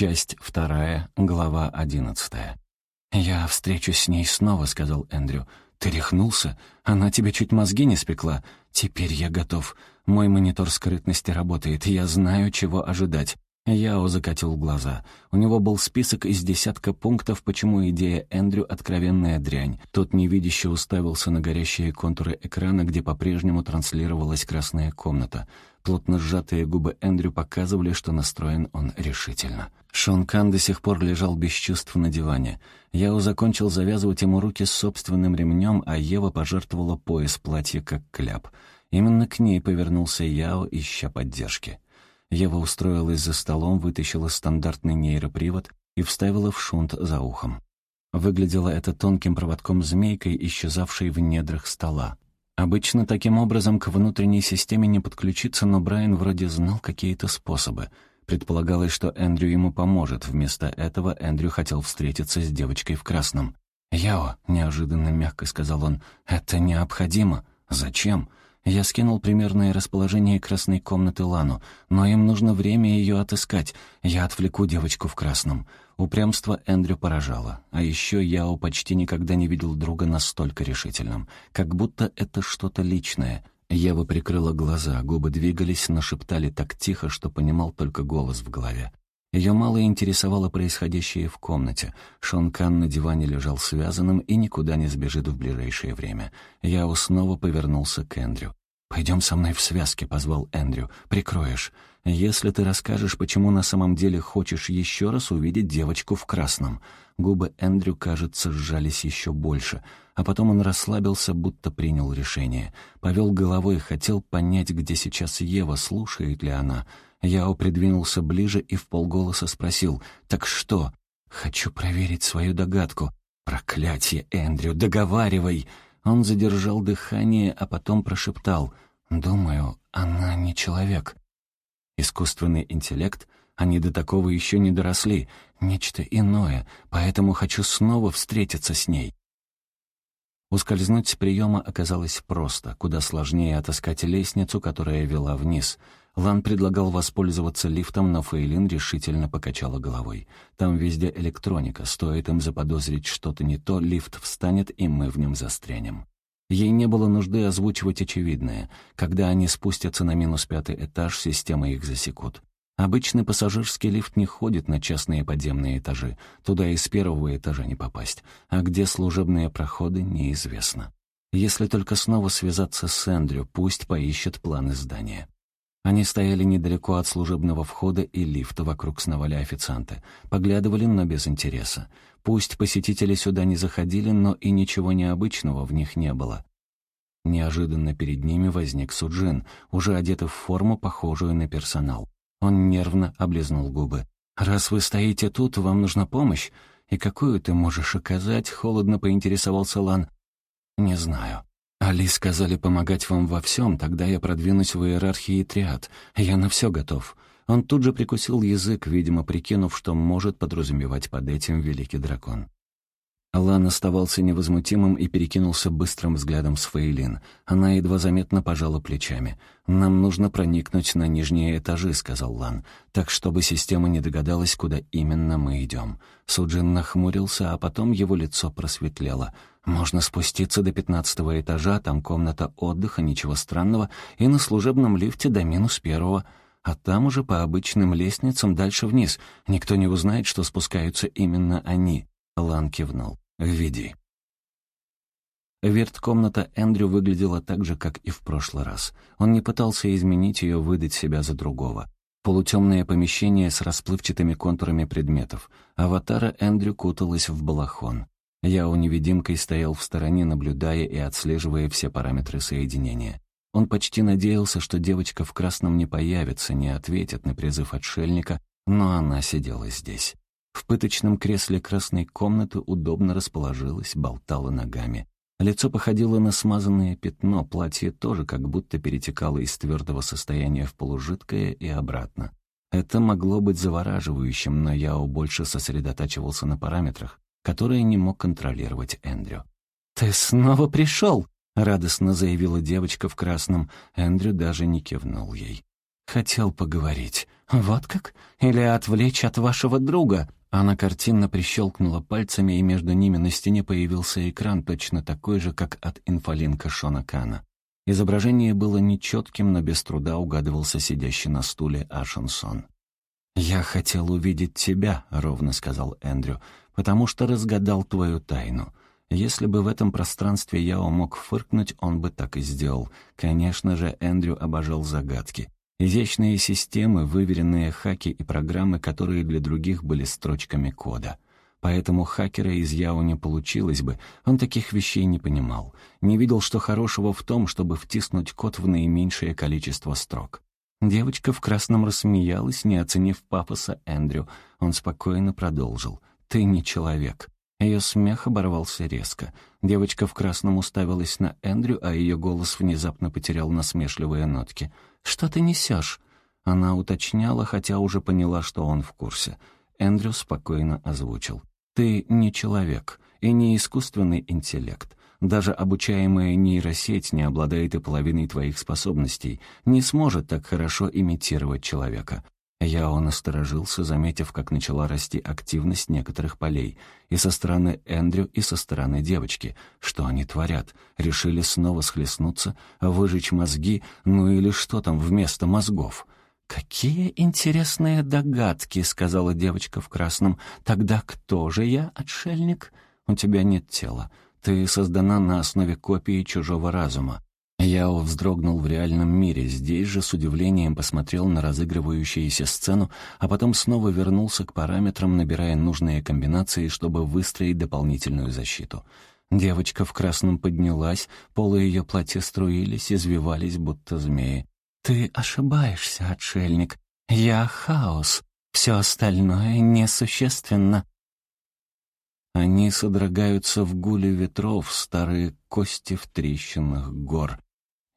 Часть вторая, глава одиннадцатая. «Я встречусь с ней снова», — сказал Эндрю. «Ты рехнулся? Она тебе чуть мозги не спекла. Теперь я готов. Мой монитор скрытности работает, я знаю, чего ожидать. Яо закатил глаза. У него был список из десятка пунктов, почему идея Эндрю — откровенная дрянь. Тот невидяще уставился на горящие контуры экрана, где по-прежнему транслировалась красная комната. Плотно сжатые губы Эндрю показывали, что настроен он решительно. Шон Кан до сих пор лежал без чувств на диване. Яо закончил завязывать ему руки собственным ремнем, а Ева пожертвовала пояс платья как кляп. Именно к ней повернулся Яо, ища поддержки. Ева устроилась за столом, вытащила стандартный нейропривод и вставила в шунт за ухом. Выглядело это тонким проводком-змейкой, исчезавшей в недрах стола. Обычно таким образом к внутренней системе не подключиться, но Брайан вроде знал какие-то способы. Предполагалось, что Эндрю ему поможет. Вместо этого Эндрю хотел встретиться с девочкой в красном. «Яо», — неожиданно мягко сказал он, — «это необходимо. Зачем? Я скинул примерное расположение красной комнаты Лану, но им нужно время ее отыскать. Я отвлеку девочку в красном. Упрямство Эндрю поражало. А еще Яо почти никогда не видел друга настолько решительным. Как будто это что-то личное. Ева прикрыла глаза, губы двигались, но шептали так тихо, что понимал только голос в голове. Ее мало интересовало происходящее в комнате. Шон Кан на диване лежал связанным и никуда не сбежит в ближайшее время. Я снова повернулся к Эндрю. «Пойдем со мной в связке», — позвал Эндрю. «Прикроешь. Если ты расскажешь, почему на самом деле хочешь еще раз увидеть девочку в красном». Губы Эндрю, кажется, сжались еще больше, а потом он расслабился, будто принял решение. Повел головой, хотел понять, где сейчас Ева, слушает ли она. Яо придвинулся ближе и в полголоса спросил «Так что?» «Хочу проверить свою догадку». «Проклятие, Эндрю, договаривай!» Он задержал дыхание, а потом прошептал «Думаю, она не человек». Искусственный интеллект, они до такого еще не доросли, нечто иное, поэтому хочу снова встретиться с ней. Ускользнуть с приема оказалось просто, куда сложнее отыскать лестницу, которая вела вниз. Лан предлагал воспользоваться лифтом, но Фейлин решительно покачала головой. Там везде электроника, стоит им заподозрить что-то не то, лифт встанет, и мы в нем застрянем. Ей не было нужды озвучивать очевидное. Когда они спустятся на минус пятый этаж, система их засекут. Обычный пассажирский лифт не ходит на частные подземные этажи. Туда и с первого этажа не попасть. А где служебные проходы, неизвестно. Если только снова связаться с Эндрю, пусть поищет планы здания. Они стояли недалеко от служебного входа и лифта, вокруг сновали официанты. Поглядывали, но без интереса. Пусть посетители сюда не заходили, но и ничего необычного в них не было. Неожиданно перед ними возник Суджин, уже одетый в форму, похожую на персонал. Он нервно облизнул губы. «Раз вы стоите тут, вам нужна помощь? И какую ты можешь оказать?» — холодно поинтересовался Лан. «Не знаю. Али сказали помогать вам во всем, тогда я продвинусь в иерархии триад. Я на все готов». Он тут же прикусил язык, видимо, прикинув, что может подразумевать под этим великий дракон. Алан оставался невозмутимым и перекинулся быстрым взглядом с Фейлин. Она едва заметно пожала плечами. «Нам нужно проникнуть на нижние этажи», — сказал Лан, «так, чтобы система не догадалась, куда именно мы идем». Суджин нахмурился, а потом его лицо просветлело. «Можно спуститься до пятнадцатого этажа, там комната отдыха, ничего странного, и на служебном лифте до минус первого» а там уже по обычным лестницам дальше вниз. Никто не узнает, что спускаются именно они. Лан кивнул. «Веди». Верткомната Эндрю выглядела так же, как и в прошлый раз. Он не пытался изменить ее, выдать себя за другого. Полутемное помещение с расплывчатыми контурами предметов. Аватара Эндрю куталась в балахон. Я у невидимкой стоял в стороне, наблюдая и отслеживая все параметры соединения. Он почти надеялся, что девочка в красном не появится, не ответит на призыв отшельника, но она сидела здесь. В пыточном кресле красной комнаты удобно расположилась, болтала ногами. Лицо походило на смазанное пятно, платье тоже как будто перетекало из твердого состояния в полужидкое и обратно. Это могло быть завораживающим, но Яо больше сосредотачивался на параметрах, которые не мог контролировать Эндрю. «Ты снова пришел!» — радостно заявила девочка в красном. Эндрю даже не кивнул ей. «Хотел поговорить. Вот как? Или отвлечь от вашего друга?» Она картинно прищелкнула пальцами, и между ними на стене появился экран, точно такой же, как от инфолинка Шона Кана. Изображение было нечетким, но без труда угадывался сидящий на стуле Ашенсон. «Я хотел увидеть тебя», — ровно сказал Эндрю, «потому что разгадал твою тайну. Если бы в этом пространстве Яо мог фыркнуть, он бы так и сделал. Конечно же, Эндрю обожал загадки. Изящные системы, выверенные хаки и программы, которые для других были строчками кода. Поэтому хакера из Яо не получилось бы, он таких вещей не понимал. Не видел, что хорошего в том, чтобы втиснуть код в наименьшее количество строк. Девочка в красном рассмеялась, не оценив пафоса Эндрю. Он спокойно продолжил. «Ты не человек. Ее смех оборвался резко. Девочка в красном уставилась на Эндрю, а ее голос внезапно потерял насмешливые нотки. «Что ты несешь?» Она уточняла, хотя уже поняла, что он в курсе. Эндрю спокойно озвучил. «Ты не человек и не искусственный интеллект. Даже обучаемая нейросеть не обладает и половиной твоих способностей, не сможет так хорошо имитировать человека. Я он осторожился, заметив, как начала расти активность некоторых полей. И со стороны Эндрю, и со стороны девочки. Что они творят? Решили снова схлестнуться, выжечь мозги, ну или что там вместо мозгов? «Какие интересные догадки», — сказала девочка в красном. «Тогда кто же я, отшельник? У тебя нет тела. Ты создана на основе копии чужого разума. Яо вздрогнул в реальном мире, здесь же с удивлением посмотрел на разыгрывающуюся сцену, а потом снова вернулся к параметрам, набирая нужные комбинации, чтобы выстроить дополнительную защиту. Девочка в красном поднялась, полы ее платья струились, извивались, будто змеи. «Ты ошибаешься, отшельник. Я хаос. Все остальное несущественно». Они содрогаются в гуле ветров, старые кости в трещинах гор.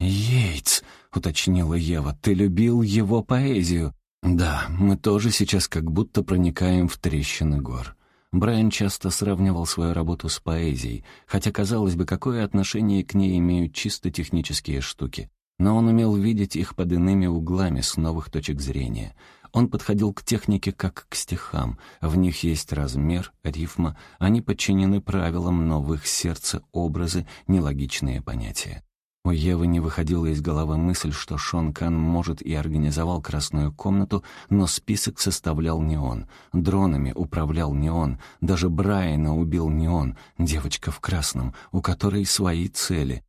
«Йейтс», — уточнила Ева, — «ты любил его поэзию?» «Да, мы тоже сейчас как будто проникаем в трещины гор». Брайан часто сравнивал свою работу с поэзией, хотя, казалось бы, какое отношение к ней имеют чисто технические штуки. Но он умел видеть их под иными углами, с новых точек зрения. Он подходил к технике как к стихам. В них есть размер, рифма, они подчинены правилам, но в их сердце образы, нелогичные понятия. У Евы не выходила из головы мысль, что Шон Кан может и организовал красную комнату, но список составлял не он. Дронами управлял не он. Даже Брайана убил не он. Девочка в красном, у которой свои цели.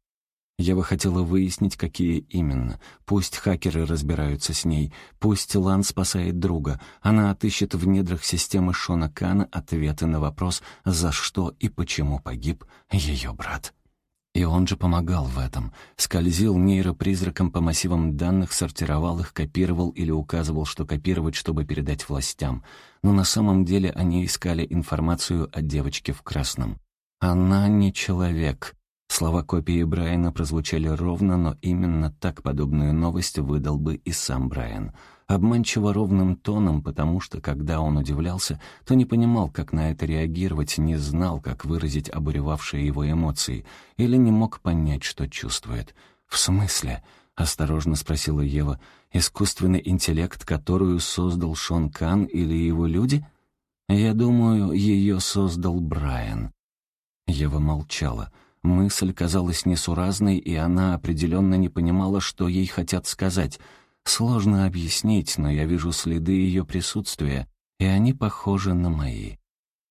Ева хотела выяснить, какие именно. Пусть хакеры разбираются с ней, пусть Лан спасает друга. Она отыщет в недрах системы Шона Кана ответы на вопрос, за что и почему погиб ее брат. И он же помогал в этом. Скользил нейропризраком по массивам данных, сортировал их, копировал или указывал, что копировать, чтобы передать властям. Но на самом деле они искали информацию о девочке в красном. «Она не человек», Слова копии Брайана прозвучали ровно, но именно так подобную новость выдал бы и сам Брайан. Обманчиво ровным тоном, потому что, когда он удивлялся, то не понимал, как на это реагировать, не знал, как выразить обуревавшие его эмоции, или не мог понять, что чувствует. «В смысле?» — осторожно спросила Ева. «Искусственный интеллект, которую создал Шон Кан или его люди?» «Я думаю, ее создал Брайан». Ева молчала. Мысль казалась несуразной, и она определенно не понимала, что ей хотят сказать. Сложно объяснить, но я вижу следы ее присутствия, и они похожи на мои.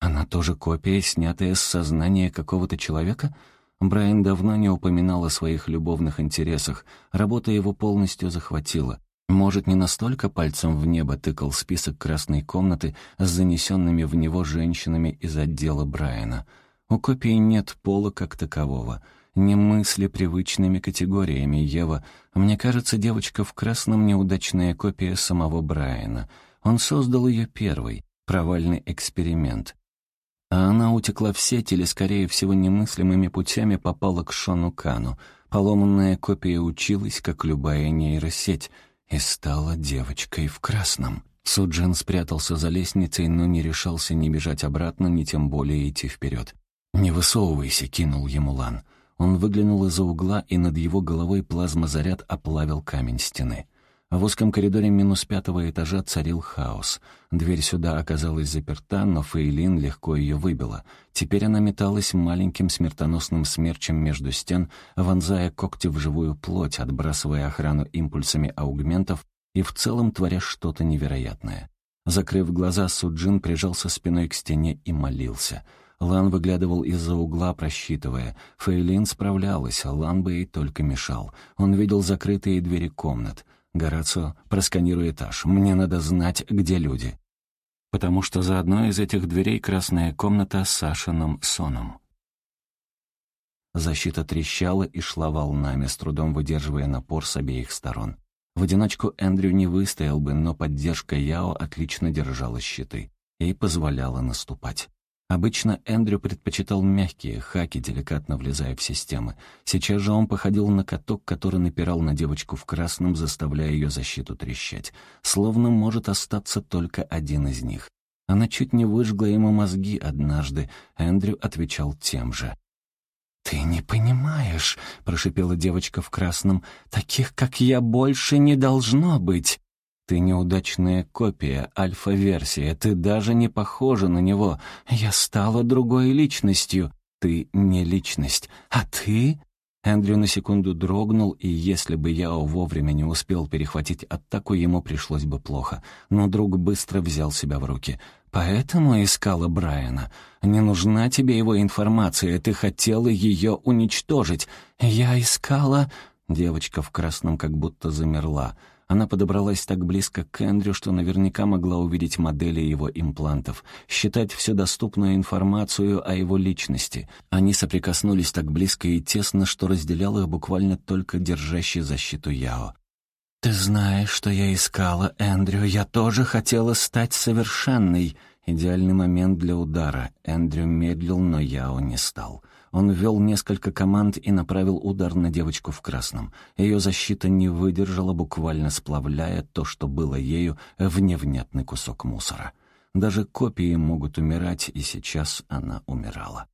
Она тоже копия, снятая с сознания какого-то человека? Брайан давно не упоминал о своих любовных интересах, работа его полностью захватила. Может, не настолько пальцем в небо тыкал список красной комнаты с занесенными в него женщинами из отдела Брайана — у копии нет пола как такового. Не мысли привычными категориями, Ева. Мне кажется, девочка в красном — неудачная копия самого Брайана. Он создал ее первый, провальный эксперимент. А она утекла в сеть или, скорее всего, немыслимыми путями попала к Шону Кану. Поломанная копия училась, как любая нейросеть, и стала девочкой в красном. Суджин спрятался за лестницей, но не решался ни бежать обратно, ни тем более идти вперед. «Не высовывайся», — кинул ему Лан. Он выглянул из-за угла, и над его головой плазмозаряд оплавил камень стены. В узком коридоре минус пятого этажа царил хаос. Дверь сюда оказалась заперта, но Фейлин легко ее выбила. Теперь она металась маленьким смертоносным смерчем между стен, вонзая когти в живую плоть, отбрасывая охрану импульсами аугментов и в целом творя что-то невероятное. Закрыв глаза, Суджин прижался спиной к стене и молился. Лан выглядывал из-за угла, просчитывая. Фейлин справлялась, Лан бы ей только мешал. Он видел закрытые двери комнат. «Горацио, просканируй этаж. Мне надо знать, где люди». Потому что за одной из этих дверей красная комната с Сашиным соном. Защита трещала и шла волнами, с трудом выдерживая напор с обеих сторон. В одиночку Эндрю не выстоял бы, но поддержка Яо отлично держала щиты и позволяла наступать. Обычно Эндрю предпочитал мягкие хаки, деликатно влезая в системы. Сейчас же он походил на каток, который напирал на девочку в красном, заставляя ее защиту трещать. Словно может остаться только один из них. Она чуть не выжгла ему мозги однажды. Эндрю отвечал тем же. «Ты не понимаешь», — прошипела девочка в красном, — «таких, как я, больше не должно быть». Ты неудачная копия, альфа-версия, ты даже не похожа на него. Я стала другой личностью. Ты не личность. А ты? Эндрю на секунду дрогнул, и если бы Яо вовремя не успел перехватить атаку, ему пришлось бы плохо. Но друг быстро взял себя в руки. «Поэтому искала Брайана. Не нужна тебе его информация, ты хотела ее уничтожить. Я искала...» Девочка в красном как будто замерла. Она подобралась так близко к Эндрю, что наверняка могла увидеть модели его имплантов, считать всю доступную информацию о его личности. Они соприкоснулись так близко и тесно, что разделял их буквально только держащий защиту Яо. «Ты знаешь, что я искала, Эндрю. Я тоже хотела стать совершенной». Идеальный момент для удара. Эндрю медлил, но Яо не стал. Он ввел несколько команд и направил удар на девочку в красном. Ее защита не выдержала, буквально сплавляя то, что было ею, в невнятный кусок мусора. Даже копии могут умирать, и сейчас она умирала.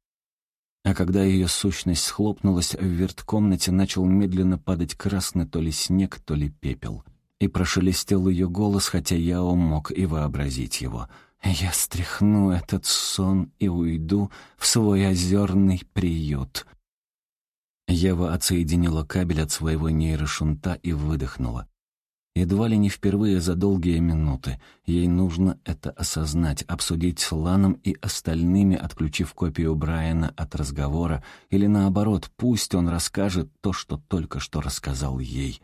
А когда ее сущность схлопнулась, в верткомнате начал медленно падать красный то ли снег, то ли пепел. И прошелестел ее голос, хотя я мог и вообразить его — я стряхну этот сон и уйду в свой озерный приют. Ева отсоединила кабель от своего нейрошунта и выдохнула. Едва ли не впервые за долгие минуты. Ей нужно это осознать, обсудить с Ланом и остальными, отключив копию Брайана от разговора, или наоборот, пусть он расскажет то, что только что рассказал ей.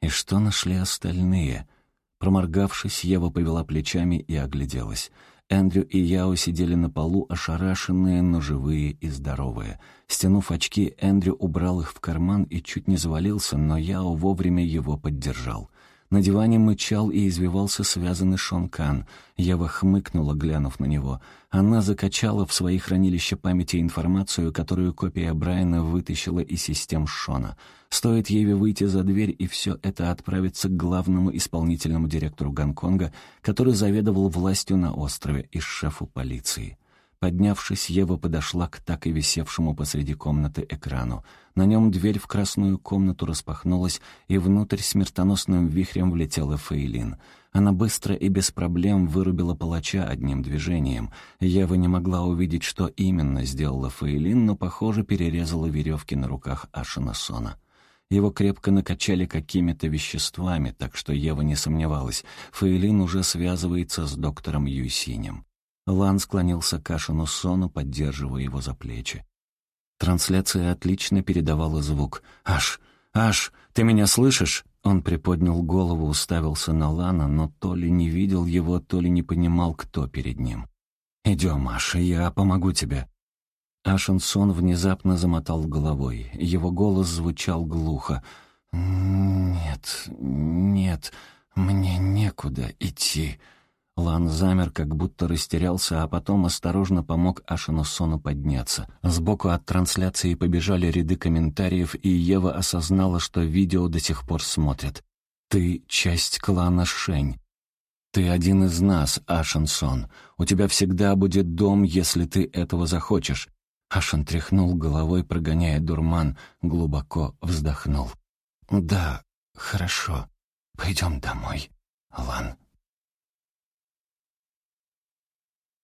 И что нашли остальные — Проморгавшись, Ева повела плечами и огляделась. Эндрю и Яо сидели на полу, ошарашенные, но живые и здоровые. Стянув очки, Эндрю убрал их в карман и чуть не завалился, но Яо вовремя его поддержал. На диване мычал и извивался связанный Шон Кан. Ева хмыкнула, глянув на него. Она закачала в свои хранилища памяти информацию, которую копия Брайана вытащила из систем Шона. Стоит Еве выйти за дверь, и все это отправится к главному исполнительному директору Гонконга, который заведовал властью на острове, и шефу полиции. Поднявшись, Ева подошла к так и висевшему посреди комнаты экрану. На нем дверь в красную комнату распахнулась, и внутрь смертоносным вихрем влетела Фейлин. Она быстро и без проблем вырубила палача одним движением. Ева не могла увидеть, что именно сделала Фейлин, но, похоже, перерезала веревки на руках Ашина Сона. Его крепко накачали какими-то веществами, так что Ева не сомневалась. Фейлин уже связывается с доктором Юйсинем. Лан склонился к Ашину Сону, поддерживая его за плечи. Трансляция отлично передавала звук. «Аш! Аш! Ты меня слышишь?» Он приподнял голову, уставился на Лана, но то ли не видел его, то ли не понимал, кто перед ним. «Идем, Аш, я помогу тебе». Ашенсон внезапно замотал головой. Его голос звучал глухо. «Нет, нет, мне некуда идти». Лан замер, как будто растерялся, а потом осторожно помог Ашину Сону подняться. Сбоку от трансляции побежали ряды комментариев, и Ева осознала, что видео до сих пор смотрят. «Ты — часть клана Шень. Ты один из нас, Ашин Сон. У тебя всегда будет дом, если ты этого захочешь». Ашин тряхнул головой, прогоняя дурман, глубоко вздохнул. «Да, хорошо». Пойдем домой, Лан».